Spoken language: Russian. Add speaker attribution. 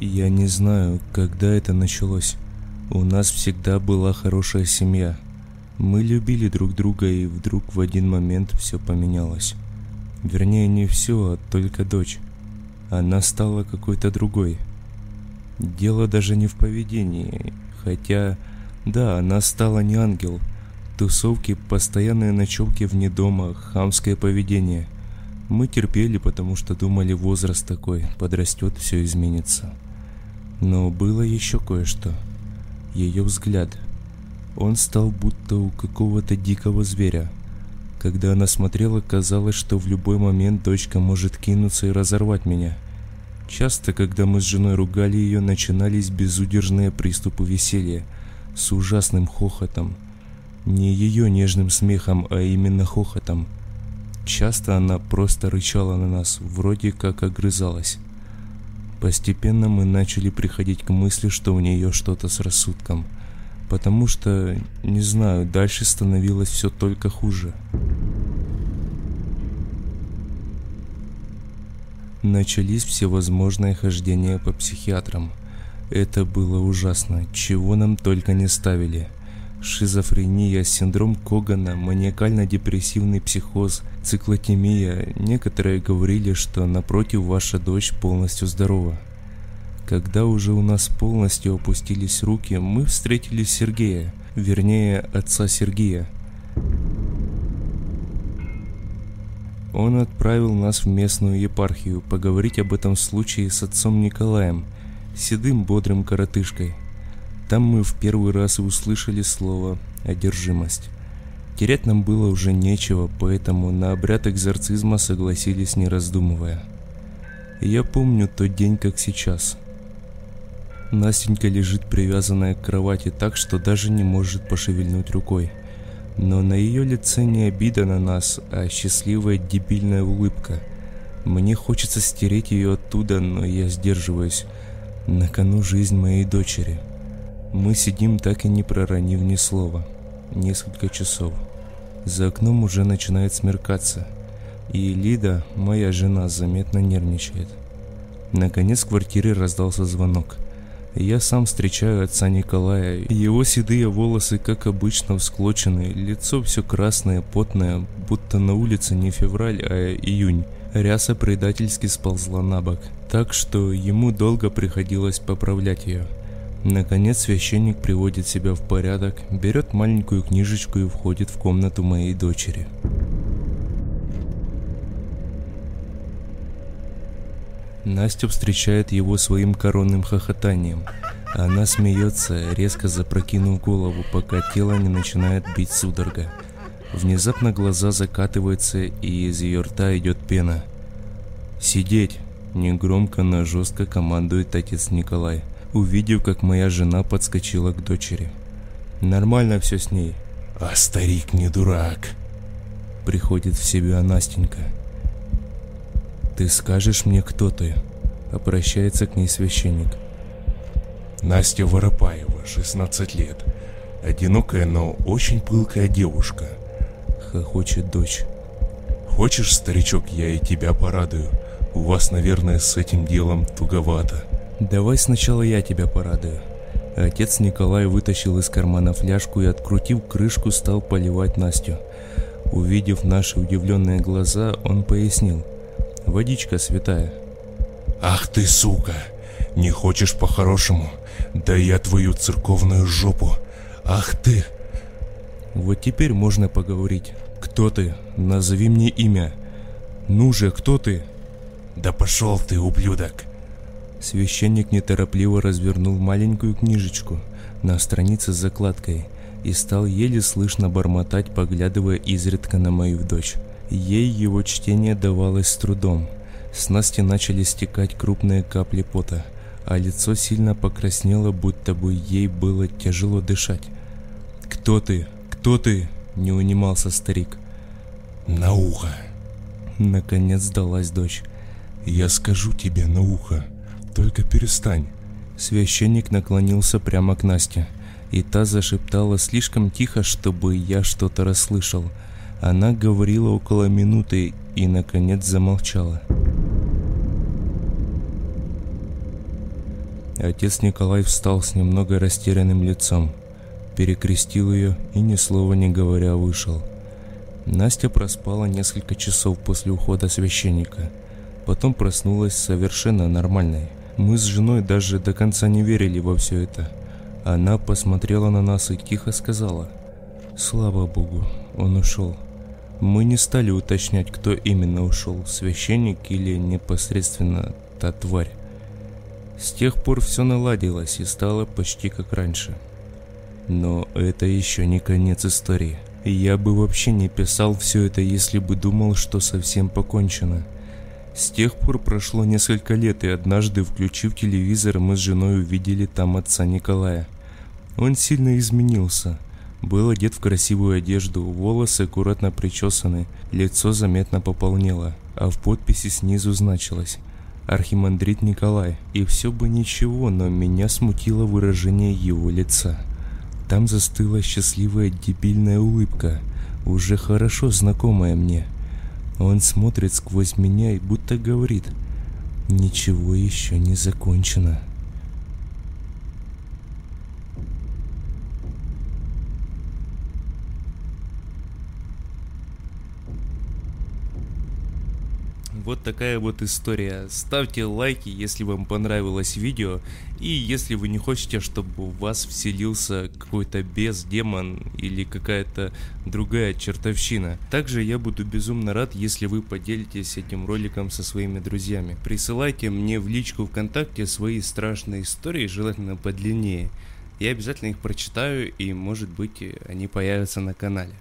Speaker 1: Я не знаю, когда это началось. У нас всегда была хорошая семья. Мы любили друг друга, и вдруг в один момент все поменялось. Вернее, не все, а только дочь. Она стала какой-то другой. Дело даже не в поведении, хотя, да, она стала не ангел. Тусовки, постоянные ночевки вне дома, хамское поведение. Мы терпели, потому что думали, возраст такой, подрастет, все изменится. Но было еще кое-что. Ее взгляд. Он стал будто у какого-то дикого зверя. Когда она смотрела, казалось, что в любой момент дочка может кинуться и разорвать меня – Часто, когда мы с женой ругали ее, начинались безудержные приступы веселья с ужасным хохотом. Не ее нежным смехом, а именно хохотом. Часто она просто рычала на нас, вроде как огрызалась. Постепенно мы начали приходить к мысли, что у нее что-то с рассудком. Потому что, не знаю, дальше становилось все только хуже. Начались всевозможные хождения по психиатрам. Это было ужасно, чего нам только не ставили. Шизофрения, синдром Когана, маниакально-депрессивный психоз, циклотемия. Некоторые говорили, что напротив ваша дочь полностью здорова. Когда уже у нас полностью опустились руки, мы встретили Сергея, вернее, отца Сергея. Он отправил нас в местную епархию поговорить об этом случае с отцом Николаем, седым бодрым коротышкой. Там мы в первый раз и услышали слово «одержимость». Терять нам было уже нечего, поэтому на обряд экзорцизма согласились не раздумывая. Я помню тот день как сейчас. Настенька лежит привязанная к кровати так, что даже не может пошевельнуть рукой – но на ее лице не обида на нас, а счастливая дебильная улыбка. Мне хочется стереть ее оттуда, но я сдерживаюсь. На кону жизнь моей дочери. Мы сидим так и не проронив ни слова. Несколько часов. За окном уже начинает смеркаться. И Лида, моя жена, заметно нервничает. Наконец в квартире раздался звонок. Я сам встречаю отца Николая. Его седые волосы, как обычно, всклочены, лицо все красное, потное, будто на улице не февраль, а июнь. Ряса предательски сползла на бок, так что ему долго приходилось поправлять ее. Наконец священник приводит себя в порядок, берет маленькую книжечку и входит в комнату моей дочери. Настя встречает его своим коронным хохотанием. Она смеется, резко запрокинув голову, пока тело не начинает бить судорога. Внезапно глаза закатываются, и из ее рта идет пена. «Сидеть!» – негромко, но жестко командует отец Николай, увидев, как моя жена подскочила к дочери. «Нормально все с ней».
Speaker 2: «А старик не дурак!»
Speaker 1: Приходит в себя Настенька. «Ты скажешь мне, кто ты?» Обращается к ней священник.
Speaker 2: Настя Воропаева, 16 лет. Одинокая, но очень пылкая девушка.
Speaker 1: Хохочет дочь.
Speaker 2: Хочешь, старичок, я и тебя порадую? У вас, наверное, с этим делом туговато.
Speaker 1: Давай сначала я тебя порадую. Отец Николай вытащил из кармана фляжку и, открутив крышку, стал поливать Настю. Увидев наши удивленные глаза, он пояснил – Водичка святая.
Speaker 2: Ах ты, сука! Не хочешь по-хорошему? Да я твою церковную жопу! Ах ты!
Speaker 1: Вот теперь можно поговорить. Кто ты? Назови мне имя. Ну же, кто ты?
Speaker 2: Да пошел ты, ублюдок!
Speaker 1: Священник неторопливо развернул маленькую книжечку на странице с закладкой и стал еле слышно бормотать, поглядывая изредка на мою дочь. Ей его чтение давалось с трудом. С Насти начали стекать крупные капли пота, а лицо сильно покраснело, будто бы ей было тяжело дышать. «Кто ты? Кто ты?» – не унимался старик.
Speaker 2: «На ухо!»
Speaker 1: Наконец сдалась дочь.
Speaker 2: «Я скажу тебе на ухо, только перестань!»
Speaker 1: Священник наклонился прямо к Насте, и та зашептала слишком тихо, чтобы я что-то расслышал – она говорила около минуты и, наконец, замолчала. Отец Николай встал с немного растерянным лицом, перекрестил ее и ни слова не говоря вышел. Настя проспала несколько часов после ухода священника. Потом проснулась совершенно нормальной. Мы с женой даже до конца не верили во все это. Она посмотрела на нас и тихо сказала. Слава Богу, он ушел. Мы не стали уточнять, кто именно ушел, священник или непосредственно та тварь. С тех пор все наладилось и стало почти как раньше. Но это еще не конец истории. Я бы вообще не писал все это, если бы думал, что совсем покончено. С тех пор прошло несколько лет, и однажды, включив телевизор, мы с женой увидели там отца Николая. Он сильно изменился. Был одет в красивую одежду, волосы аккуратно причесаны, лицо заметно пополнело, а в подписи снизу значилось архимандрит Николай, и все бы ничего, но меня смутило выражение его лица. Там застыла счастливая дебильная улыбка, уже хорошо знакомая мне. Он смотрит сквозь меня и будто говорит, ничего еще не закончено. Вот такая вот история. Ставьте лайки, если вам понравилось видео. И если вы не хотите, чтобы у вас вселился какой-то бес, демон или какая-то другая чертовщина. Также я буду безумно рад, если вы поделитесь этим роликом со своими друзьями. Присылайте мне в личку ВКонтакте свои страшные истории, желательно подлиннее. Я обязательно их прочитаю и может быть они появятся на канале.